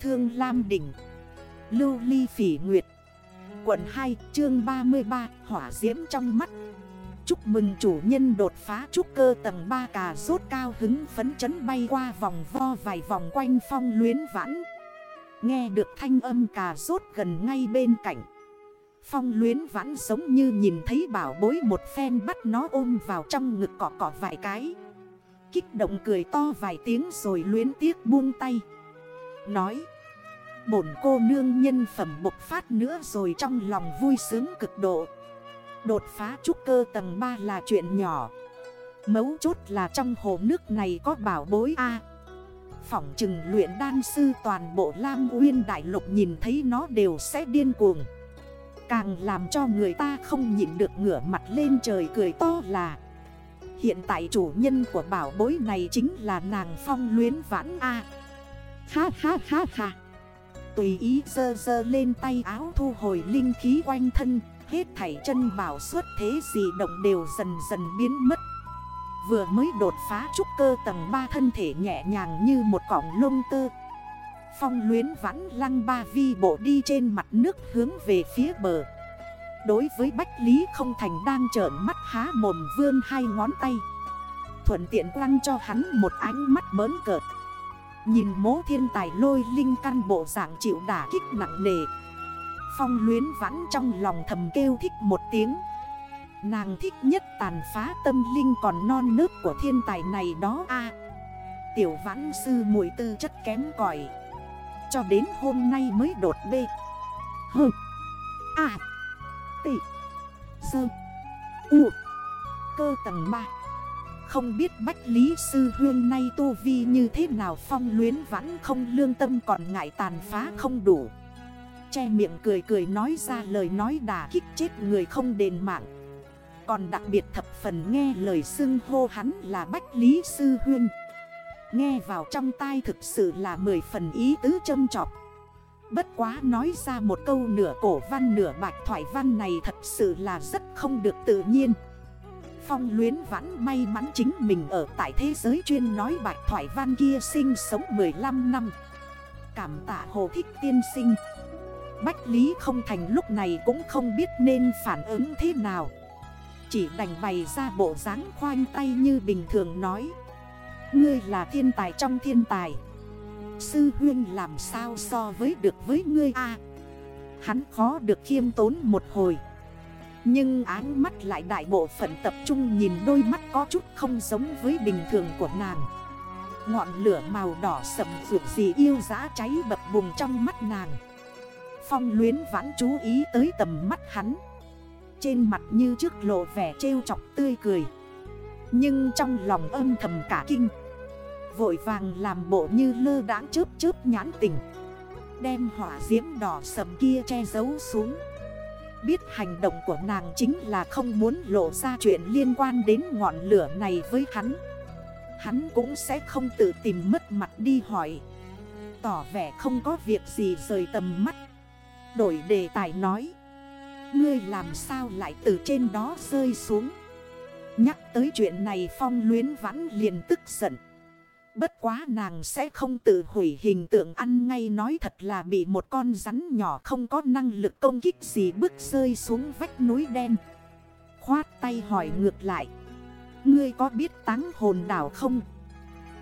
Thương Lam Đỉnh. Lưu Ly Phỉ Nguyệt. Quận 2 chương 33 Hỏa diễm trong mắt. Chúc mừng chủ nhân đột phá trúc cơ tầng 3 cà rốt cao hứng phấn chấn bay qua vòng vo vài vòng quanh phong luyến vãn. Nghe được thanh âm cà rốt gần ngay bên cạnh. Phong luyến vãn giống như nhìn thấy bảo bối một phen bắt nó ôm vào trong ngực cỏ cỏ vài cái. Kích động cười to vài tiếng rồi luyến tiếc buông tay. Nói. Bổn cô nương nhân phẩm bộc phát nữa rồi trong lòng vui sướng cực độ. Đột phá trúc cơ tầng 3 là chuyện nhỏ. Mấu chốt là trong hồ nước này có bảo bối A. Phỏng trừng luyện đan sư toàn bộ Lam Uyên Đại Lục nhìn thấy nó đều sẽ điên cuồng. Càng làm cho người ta không nhịn được ngửa mặt lên trời cười to là. Hiện tại chủ nhân của bảo bối này chính là nàng phong luyến vãn A. Ha ha ha ha. Tùy ý dơ dơ lên tay áo thu hồi linh khí quanh thân, Hết thảy chân bảo suốt thế gì động đều dần dần biến mất. Vừa mới đột phá trúc cơ tầng 3 thân thể nhẹ nhàng như một cọng lông tơ. Phong luyến vãn lăng ba vi bộ đi trên mặt nước hướng về phía bờ. Đối với Bách Lý không thành đang trởn mắt há mồm vươn hai ngón tay. Thuận tiện quăng cho hắn một ánh mắt bớn cợt. Nhìn mố thiên tài lôi linh căn bộ dạng chịu đả kích nặng nề. Phong luyến vãn trong lòng thầm kêu thích một tiếng. Nàng thích nhất tàn phá tâm linh còn non nước của thiên tài này đó a. Tiểu vãn sư mùi tư chất kém cỏi. Cho đến hôm nay mới đột bê. Hừ. A. Tị. Sơ. U. Cơ tầng 3 không biết Bách Lý Sư Huyên nay tu vi như thế nào, phong luyến vãn không, lương tâm còn ngại tàn phá không đủ. Che miệng cười cười nói ra lời nói đà kích chết người không đền mạng. Còn đặc biệt thập phần nghe lời xưng hô hắn là Bách Lý Sư Huyên. Nghe vào trong tai thực sự là mười phần ý tứ châm trọc Bất quá nói ra một câu nửa cổ văn nửa bạch thoại văn này thật sự là rất không được tự nhiên. Phong luyến vãn may mắn chính mình ở tại thế giới chuyên nói bạch thoại văn kia sinh sống 15 năm. Cảm tạ hồ thích tiên sinh. Bách Lý không thành lúc này cũng không biết nên phản ứng thế nào. Chỉ đành bày ra bộ dáng khoanh tay như bình thường nói. Ngươi là thiên tài trong thiên tài. Sư huyên làm sao so với được với ngươi a Hắn khó được khiêm tốn một hồi. Nhưng áng mắt lại đại bộ phận tập trung nhìn đôi mắt có chút không giống với bình thường của nàng. Ngọn lửa màu đỏ sầm vượt gì yêu dã cháy bập bùng trong mắt nàng. Phong luyến vãn chú ý tới tầm mắt hắn. Trên mặt như trước lộ vẻ trêu chọc tươi cười. Nhưng trong lòng âm thầm cả kinh. Vội vàng làm bộ như lơ đãng chớp chớp nhãn tình. Đem hỏa diễm đỏ sầm kia che giấu xuống. Biết hành động của nàng chính là không muốn lộ ra chuyện liên quan đến ngọn lửa này với hắn. Hắn cũng sẽ không tự tìm mất mặt đi hỏi. Tỏ vẻ không có việc gì rời tầm mắt. Đổi đề tài nói. Ngươi làm sao lại từ trên đó rơi xuống? Nhắc tới chuyện này phong luyến vãn liền tức giận. Bất quá nàng sẽ không tự hủy hình tượng ăn ngay nói thật là bị một con rắn nhỏ không có năng lực công kích gì bước rơi xuống vách núi đen. Khoát tay hỏi ngược lại. Ngươi có biết táng hồn đảo không?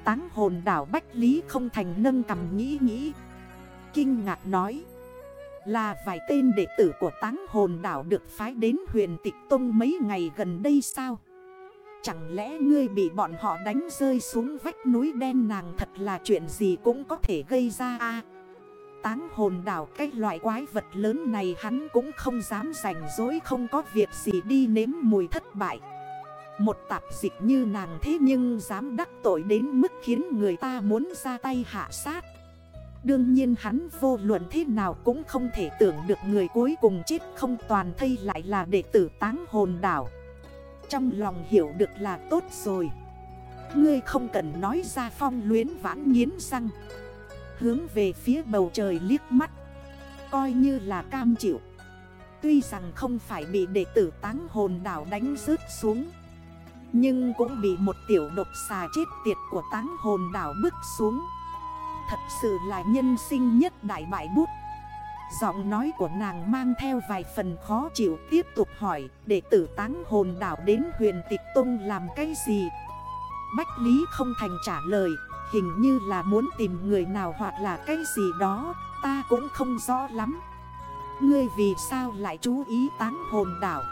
Táng hồn đảo Bách Lý không thành nâng cầm nghĩ nghĩ. Kinh ngạc nói. Là vài tên đệ tử của táng hồn đảo được phái đến huyền tịch tông mấy ngày gần đây sao? Chẳng lẽ ngươi bị bọn họ đánh rơi xuống vách núi đen nàng thật là chuyện gì cũng có thể gây ra a? Táng hồn đảo cái loại quái vật lớn này hắn cũng không dám rảnh dối không có việc gì đi nếm mùi thất bại. Một tạp dịch như nàng thế nhưng dám đắc tội đến mức khiến người ta muốn ra tay hạ sát. Đương nhiên hắn vô luận thế nào cũng không thể tưởng được người cuối cùng chết không toàn thây lại là đệ tử táng hồn đảo trong lòng hiểu được là tốt rồi. Ngươi không cần nói ra phong luyến vãn nghiến răng. Hướng về phía bầu trời liếc mắt. Coi như là cam chịu. Tuy rằng không phải bị đệ tử táng hồn đảo đánh rớt xuống. Nhưng cũng bị một tiểu độc xà chết tiệt của táng hồn đảo bước xuống. Thật sự là nhân sinh nhất đại bại bút. Giọng nói của nàng mang theo vài phần khó chịu, tiếp tục hỏi Để tử táng hồn đảo đến huyền tịch tung làm cái gì? Bách Lý không thành trả lời, Hình như là muốn tìm người nào hoặc là cái gì đó, Ta cũng không rõ lắm. Ngươi vì sao lại chú ý táng hồn đảo?